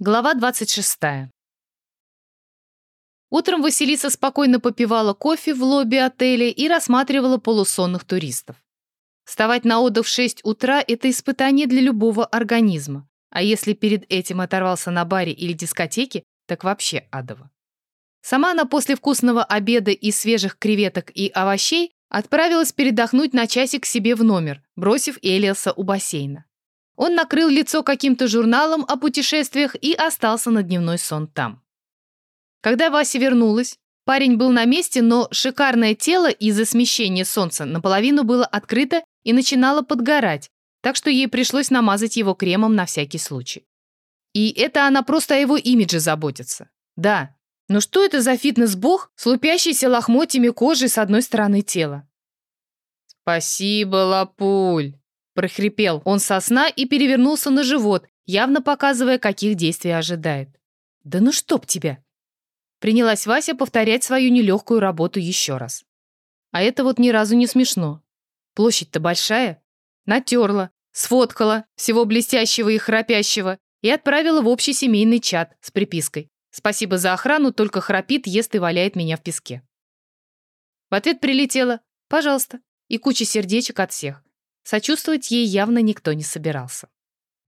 Глава 26. Утром Василиса спокойно попивала кофе в лобби отеля и рассматривала полусонных туристов. Вставать на отдых в 6 утра – это испытание для любого организма. А если перед этим оторвался на баре или дискотеке, так вообще адово. Сама она после вкусного обеда из свежих креветок и овощей отправилась передохнуть на часик себе в номер, бросив Элиаса у бассейна. Он накрыл лицо каким-то журналом о путешествиях и остался на дневной сон там. Когда Вася вернулась, парень был на месте, но шикарное тело из-за смещения солнца наполовину было открыто и начинало подгорать, так что ей пришлось намазать его кремом на всякий случай. И это она просто о его имидже заботится. Да, но что это за фитнес-бог с лупящейся лохмотьями кожи с одной стороны тела? «Спасибо, Лапуль!» Прохрипел он со сна и перевернулся на живот, явно показывая, каких действий ожидает. «Да ну чтоб тебя!» Принялась Вася повторять свою нелегкую работу еще раз. А это вот ни разу не смешно. Площадь-то большая. Натерла, сфоткала всего блестящего и храпящего и отправила в общий семейный чат с припиской «Спасибо за охрану, только храпит, ест и валяет меня в песке». В ответ прилетело «Пожалуйста» и куча сердечек от всех. Сочувствовать ей явно никто не собирался.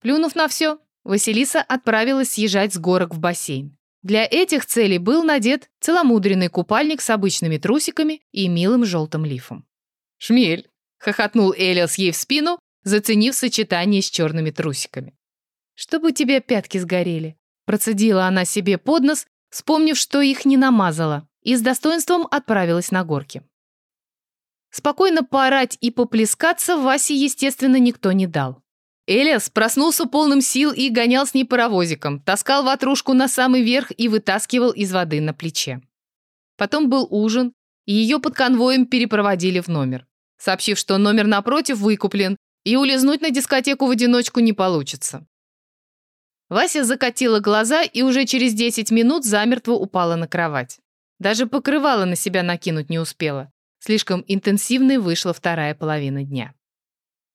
Плюнув на все, Василиса отправилась съезжать с горок в бассейн. Для этих целей был надет целомудренный купальник с обычными трусиками и милым желтым лифом. «Шмель!» — хохотнул Элиас ей в спину, заценив сочетание с черными трусиками. «Чтобы у тебя пятки сгорели», — процедила она себе под нос, вспомнив, что их не намазала, и с достоинством отправилась на горки. Спокойно поорать и поплескаться Васе, естественно, никто не дал. Элиас проснулся полным сил и гонял с ней паровозиком, таскал ватрушку на самый верх и вытаскивал из воды на плече. Потом был ужин, и ее под конвоем перепроводили в номер, сообщив, что номер напротив выкуплен, и улизнуть на дискотеку в одиночку не получится. Вася закатила глаза и уже через 10 минут замертво упала на кровать. Даже покрывало на себя накинуть не успела. Слишком интенсивной вышла вторая половина дня.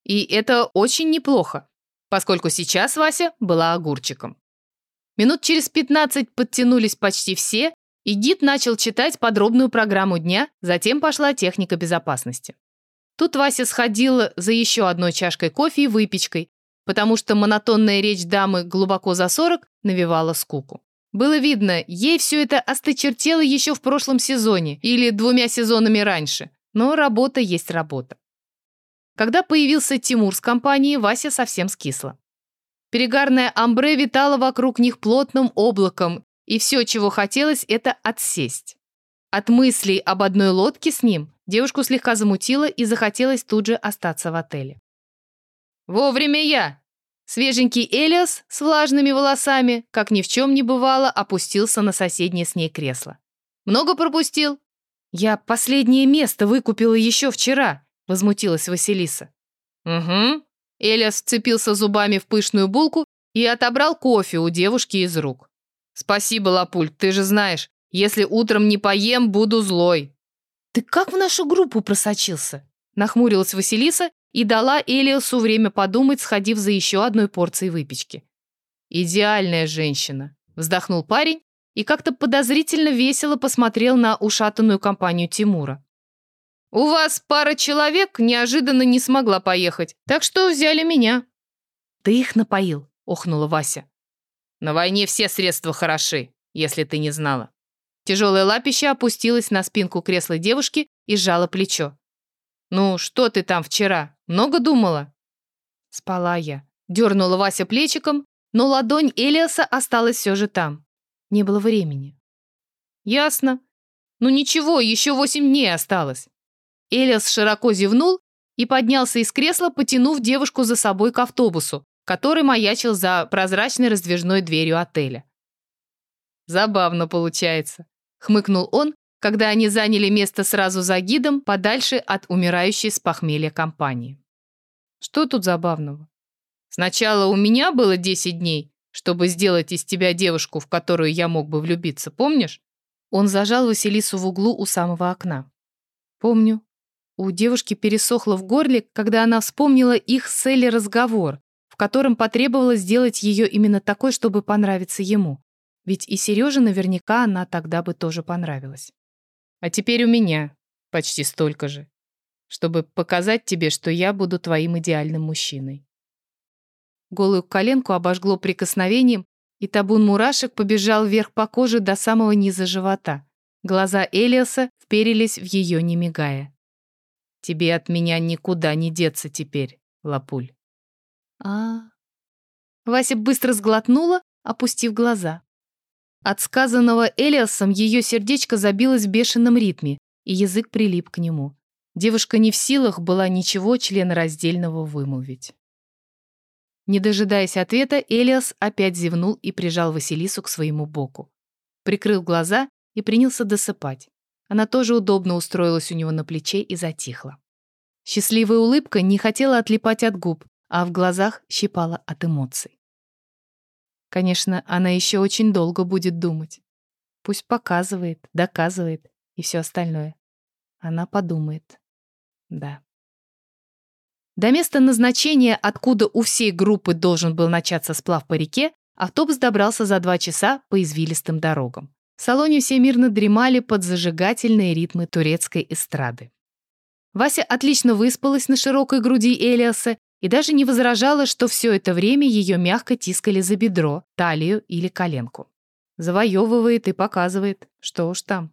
И это очень неплохо, поскольку сейчас Вася была огурчиком. Минут через 15 подтянулись почти все, и гид начал читать подробную программу дня, затем пошла техника безопасности. Тут Вася сходила за еще одной чашкой кофе и выпечкой, потому что монотонная речь дамы глубоко за 40 навевала скуку. Было видно, ей все это осточертело еще в прошлом сезоне или двумя сезонами раньше. Но работа есть работа. Когда появился Тимур с компанией, Вася совсем скисла. Перегарное амбре витало вокруг них плотным облаком, и все, чего хотелось, это отсесть. От мыслей об одной лодке с ним девушку слегка замутило и захотелось тут же остаться в отеле. «Вовремя я!» Свеженький Элиас с влажными волосами, как ни в чем не бывало, опустился на соседнее с ней кресло. «Много пропустил?» «Я последнее место выкупила еще вчера», — возмутилась Василиса. «Угу». Элиас вцепился зубами в пышную булку и отобрал кофе у девушки из рук. «Спасибо, Лапуль, ты же знаешь, если утром не поем, буду злой». «Ты как в нашу группу просочился?» Нахмурилась Василиса и дала Элиосу время подумать, сходив за еще одной порцией выпечки. «Идеальная женщина», — вздохнул парень и как-то подозрительно весело посмотрел на ушатанную компанию Тимура. «У вас пара человек неожиданно не смогла поехать, так что взяли меня». «Ты их напоил», — охнула Вася. «На войне все средства хороши, если ты не знала». Тяжелое лапище опустилось на спинку кресла девушки и сжало плечо. «Ну, что ты там вчера? Много думала?» Спала я. Дернула Вася плечиком, но ладонь Элиаса осталась все же там. Не было времени. «Ясно. Ну ничего, еще восемь дней осталось». Элиас широко зевнул и поднялся из кресла, потянув девушку за собой к автобусу, который маячил за прозрачной раздвижной дверью отеля. «Забавно получается», — хмыкнул он, когда они заняли место сразу за гидом, подальше от умирающей с похмелья компании. Что тут забавного? Сначала у меня было 10 дней, чтобы сделать из тебя девушку, в которую я мог бы влюбиться, помнишь? Он зажал Василису в углу у самого окна. Помню. У девушки пересохло в горле, когда она вспомнила их с Элли разговор, в котором потребовалось сделать ее именно такой, чтобы понравиться ему. Ведь и Сереже наверняка она тогда бы тоже понравилась. А теперь у меня почти столько же, чтобы показать тебе, что я буду твоим идеальным мужчиной. Голую коленку обожгло прикосновением, и табун мурашек побежал вверх по коже до самого низа живота. Глаза Элиаса вперились в ее, не мигая. «Тебе от меня никуда не деться теперь, Лапуль». А, Вася быстро сглотнула, опустив глаза. От сказанного Элиасом ее сердечко забилось в бешеном ритме, и язык прилип к нему. Девушка не в силах была ничего членораздельного вымолвить. Не дожидаясь ответа, Элиас опять зевнул и прижал Василису к своему боку. Прикрыл глаза и принялся досыпать. Она тоже удобно устроилась у него на плече и затихла. Счастливая улыбка не хотела отлипать от губ, а в глазах щипала от эмоций. Конечно, она еще очень долго будет думать. Пусть показывает, доказывает и все остальное. Она подумает. Да. До места назначения, откуда у всей группы должен был начаться сплав по реке, автобус добрался за два часа по извилистым дорогам. В салоне все мирно дремали под зажигательные ритмы турецкой эстрады. Вася отлично выспалась на широкой груди Элиаса и даже не возражала, что все это время ее мягко тискали за бедро, талию или коленку. Завоевывает и показывает, что уж там.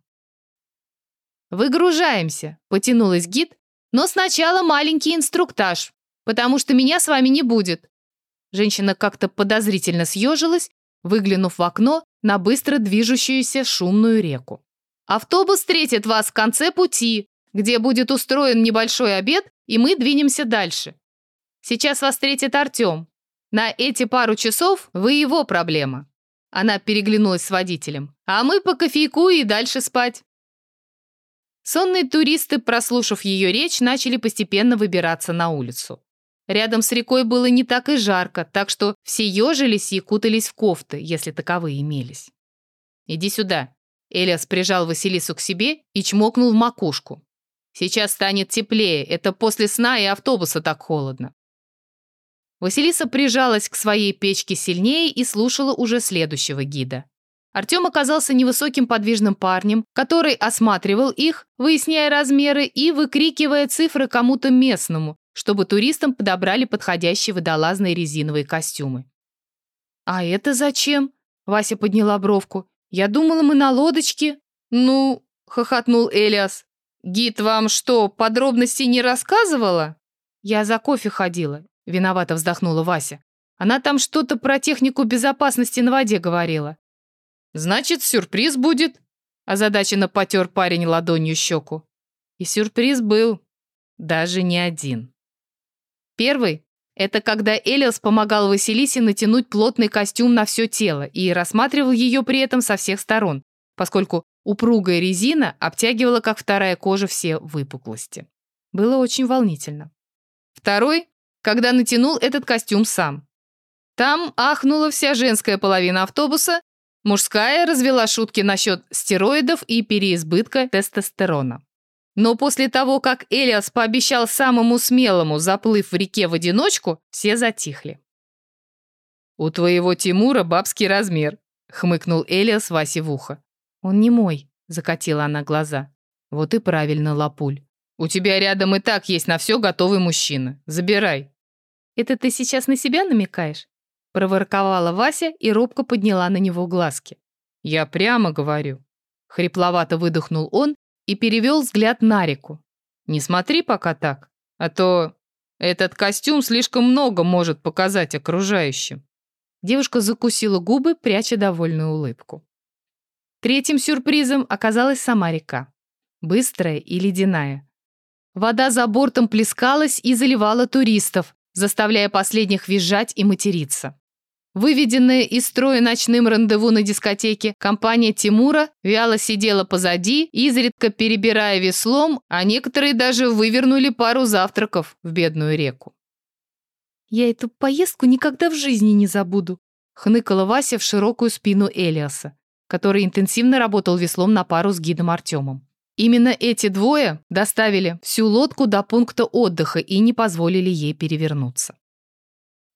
«Выгружаемся», — потянулась гид, «но сначала маленький инструктаж, потому что меня с вами не будет». Женщина как-то подозрительно съежилась, выглянув в окно на быстро движущуюся шумную реку. «Автобус встретит вас в конце пути, где будет устроен небольшой обед, и мы двинемся дальше. Сейчас вас встретит Артем. На эти пару часов вы его проблема». Она переглянулась с водителем. «А мы по кофейку и дальше спать». Сонные туристы, прослушав ее речь, начали постепенно выбираться на улицу. Рядом с рекой было не так и жарко, так что все ежились и кутались в кофты, если таковые имелись. «Иди сюда». Элиас прижал Василису к себе и чмокнул в макушку. «Сейчас станет теплее, это после сна и автобуса так холодно». Василиса прижалась к своей печке сильнее и слушала уже следующего гида. Артем оказался невысоким подвижным парнем, который осматривал их, выясняя размеры и выкрикивая цифры кому-то местному, чтобы туристам подобрали подходящие водолазные резиновые костюмы. «А это зачем?» — Вася подняла бровку. «Я думала, мы на лодочке». «Ну...» — хохотнул Элиас. «Гид вам что, подробностей не рассказывала?» «Я за кофе ходила», — виновато вздохнула Вася. «Она там что-то про технику безопасности на воде говорила. «Значит, сюрприз будет», – озадаченно потер парень ладонью щеку. И сюрприз был. Даже не один. Первый – это когда Элиас помогал Василисе натянуть плотный костюм на все тело и рассматривал ее при этом со всех сторон, поскольку упругая резина обтягивала, как вторая кожа, все выпуклости. Было очень волнительно. Второй – когда натянул этот костюм сам. Там ахнула вся женская половина автобуса, Мужская развела шутки насчет стероидов и переизбытка тестостерона. Но после того, как Элиас пообещал самому смелому заплыв в реке в одиночку, все затихли. «У твоего Тимура бабский размер», — хмыкнул Элиас Васе в ухо. «Он не мой», — закатила она глаза. «Вот и правильно, Лапуль. У тебя рядом и так есть на все готовый мужчина. Забирай». «Это ты сейчас на себя намекаешь?» проворковала Вася и робко подняла на него глазки. «Я прямо говорю». Хрипловато выдохнул он и перевел взгляд на реку. «Не смотри пока так, а то этот костюм слишком много может показать окружающим». Девушка закусила губы, пряча довольную улыбку. Третьим сюрпризом оказалась сама река. Быстрая и ледяная. Вода за бортом плескалась и заливала туристов, заставляя последних визжать и материться. Выведенная из строя ночным рандеву на дискотеке, компания Тимура вяло сидела позади, изредка перебирая веслом, а некоторые даже вывернули пару завтраков в бедную реку. «Я эту поездку никогда в жизни не забуду», хныкала Вася в широкую спину Элиаса, который интенсивно работал веслом на пару с гидом Артемом. Именно эти двое доставили всю лодку до пункта отдыха и не позволили ей перевернуться.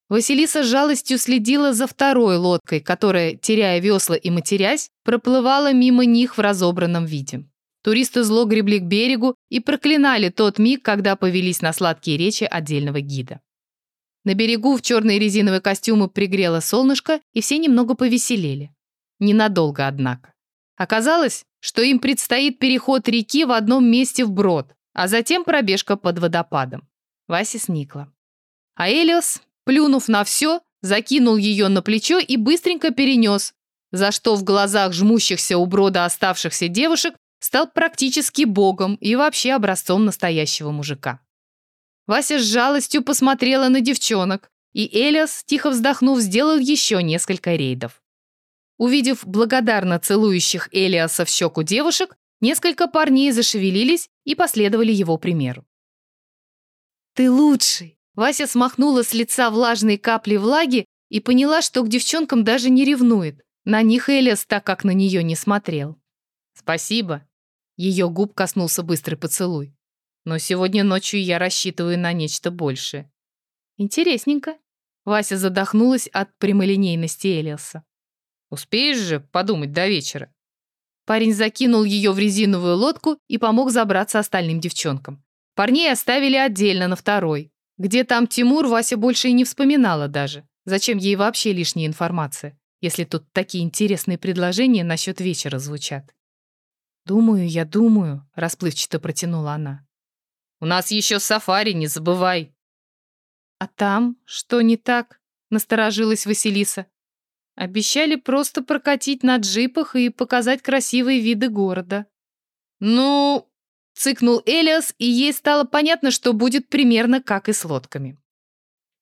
Василиса с жалостью следила за второй лодкой, которая, теряя весла и матерясь, проплывала мимо них в разобранном виде. Туристы зло гребли к берегу и проклинали тот миг, когда повелись на сладкие речи отдельного гида. На берегу в черные резиновые костюмы пригрело солнышко, и все немного повеселели. Ненадолго, однако. Оказалось, что им предстоит переход реки в одном месте вброд, а затем пробежка под водопадом. Вася сникла. А Элиос, плюнув на все, закинул ее на плечо и быстренько перенес, за что в глазах жмущихся у брода оставшихся девушек стал практически богом и вообще образцом настоящего мужика. Вася с жалостью посмотрела на девчонок, и Элиас, тихо вздохнув, сделал еще несколько рейдов. Увидев благодарно целующих Элиаса в щеку девушек, несколько парней зашевелились и последовали его примеру. «Ты лучший!» Вася смахнула с лица влажные капли влаги и поняла, что к девчонкам даже не ревнует. На них Элиас так, как на нее не смотрел. «Спасибо!» Ее губ коснулся быстрый поцелуй. Но сегодня ночью я рассчитываю на нечто большее. Интересненько. Вася задохнулась от прямолинейности Элиаса. Успеешь же подумать до вечера? Парень закинул ее в резиновую лодку и помог забраться остальным девчонкам. Парней оставили отдельно на второй. Где там Тимур, Вася больше и не вспоминала даже. Зачем ей вообще лишняя информация, если тут такие интересные предложения насчет вечера звучат? «Думаю, я думаю», — расплывчато протянула она. У нас еще сафари, не забывай». «А там что не так?» — насторожилась Василиса. «Обещали просто прокатить на джипах и показать красивые виды города». «Ну...» — цыкнул Элиас, и ей стало понятно, что будет примерно как и с лодками.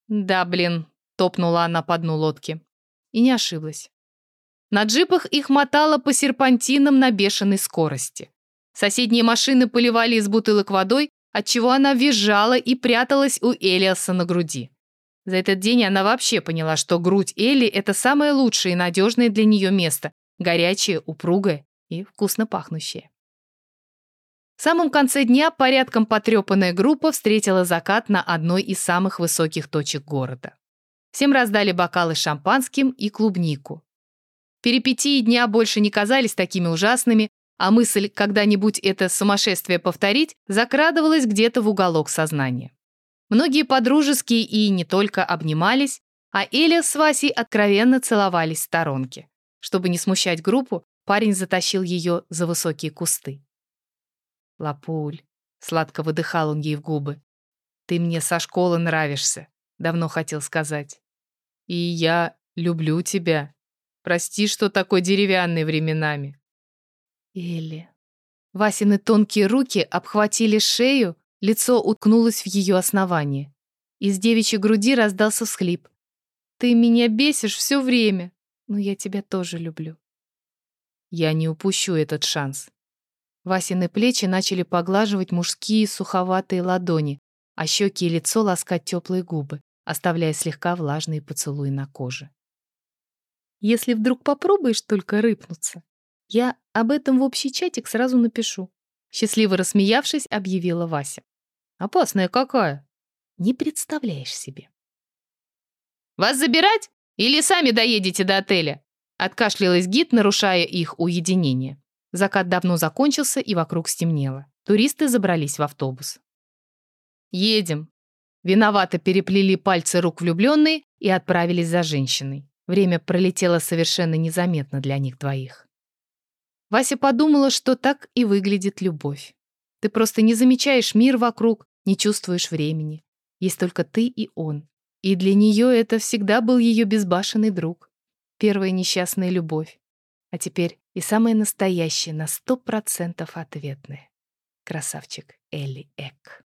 «Да, блин», — топнула она по дну лодки. И не ошиблась. На джипах их мотало по серпантинам на бешеной скорости. Соседние машины поливали из бутылок водой, отчего она визжала и пряталась у Элиаса на груди. За этот день она вообще поняла, что грудь Элли – это самое лучшее и надежное для нее место, горячее, упругое и вкусно пахнущее. В самом конце дня порядком потрепанная группа встретила закат на одной из самых высоких точек города. Всем раздали бокалы с шампанским и клубнику. Перипетии дня больше не казались такими ужасными, а мысль когда-нибудь это сумасшествие повторить закрадывалась где-то в уголок сознания. Многие подружески и не только обнимались, а Эля с Васей откровенно целовались в сторонке. Чтобы не смущать группу, парень затащил ее за высокие кусты. «Лапуль», — сладко выдыхал он ей в губы, — «ты мне со школы нравишься», — давно хотел сказать. «И я люблю тебя. Прости, что такой деревянный временами. Элли. Васины тонкие руки обхватили шею, лицо уткнулось в ее основание. Из девичьей груди раздался всхлип. «Ты меня бесишь все время, но я тебя тоже люблю». Я не упущу этот шанс. Васины плечи начали поглаживать мужские суховатые ладони, а щеки и лицо ласкать теплые губы, оставляя слегка влажные поцелуи на коже. «Если вдруг попробуешь только рыпнуться, я об этом в общий чатик сразу напишу. Счастливо рассмеявшись, объявила Вася. Опасная какая? Не представляешь себе. Вас забирать? Или сами доедете до отеля? Откашлялась гид, нарушая их уединение. Закат давно закончился, и вокруг стемнело. Туристы забрались в автобус. «Едем». Виновато переплели пальцы рук влюбленные и отправились за женщиной. Время пролетело совершенно незаметно для них двоих. Вася подумала, что так и выглядит любовь. Ты просто не замечаешь мир вокруг, не чувствуешь времени. Есть только ты и он. И для нее это всегда был ее безбашенный друг. Первая несчастная любовь. А теперь и самая настоящая, на сто процентов ответная. Красавчик Элли Эк.